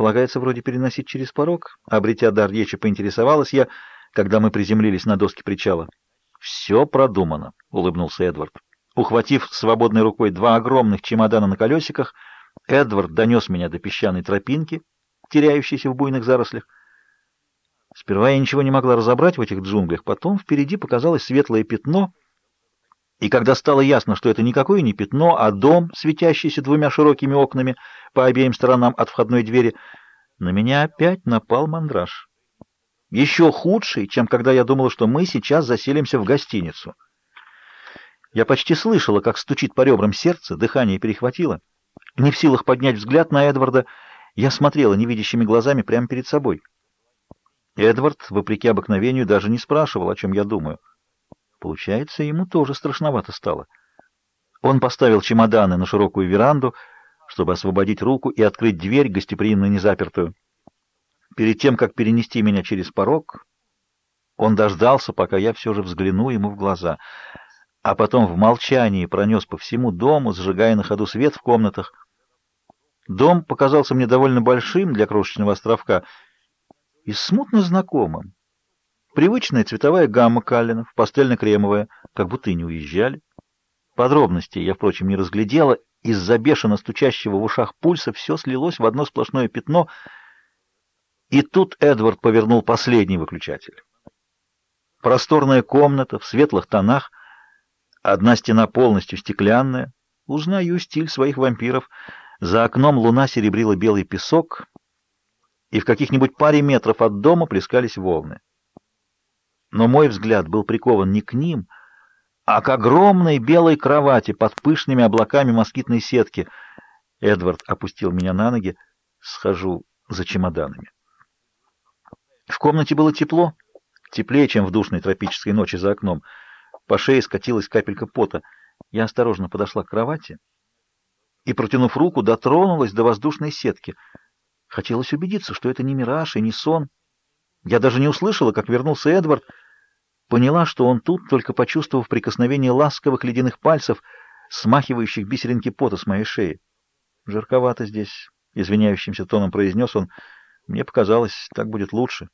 полагается вроде переносить через порог. Обретя дар речи, поинтересовалась я, когда мы приземлились на доски причала. «Все продумано», — улыбнулся Эдвард. Ухватив свободной рукой два огромных чемодана на колесиках, Эдвард донес меня до песчаной тропинки, теряющейся в буйных зарослях. Сперва я ничего не могла разобрать в этих джунглях, потом впереди показалось светлое пятно, и когда стало ясно, что это никакое не пятно, а дом, светящийся двумя широкими окнами по обеим сторонам от входной двери, на меня опять напал мандраж. Еще худший, чем когда я думала, что мы сейчас заселимся в гостиницу. Я почти слышала, как стучит по ребрам сердце, дыхание перехватило. Не в силах поднять взгляд на Эдварда, я смотрела невидящими глазами прямо перед собой. Эдвард, вопреки обыкновению, даже не спрашивал, о чем я думаю. Получается, ему тоже страшновато стало. Он поставил чемоданы на широкую веранду, чтобы освободить руку и открыть дверь, гостеприимно незапертую. Перед тем, как перенести меня через порог, он дождался, пока я все же взгляну ему в глаза, а потом в молчании пронес по всему дому, зажигая на ходу свет в комнатах. Дом показался мне довольно большим для крошечного островка и смутно знакомым. Привычная цветовая гамма Каллинов, пастельно-кремовая, как будто и не уезжали. Подробностей я, впрочем, не разглядела. Из-за бешено стучащего в ушах пульса все слилось в одно сплошное пятно. И тут Эдвард повернул последний выключатель. Просторная комната в светлых тонах, одна стена полностью стеклянная. Узнаю стиль своих вампиров. За окном луна серебрила белый песок, и в каких-нибудь паре метров от дома плескались волны но мой взгляд был прикован не к ним, а к огромной белой кровати под пышными облаками москитной сетки. Эдвард опустил меня на ноги. Схожу за чемоданами. В комнате было тепло, теплее, чем в душной тропической ночи за окном. По шее скатилась капелька пота. Я осторожно подошла к кровати и, протянув руку, дотронулась до воздушной сетки. Хотелось убедиться, что это не мираж и не сон. Я даже не услышала, как вернулся Эдвард, Поняла, что он тут, только почувствовав прикосновение ласковых ледяных пальцев, смахивающих бисеринки пота с моей шеи. «Жарковато здесь», — извиняющимся тоном произнес он. «Мне показалось, так будет лучше».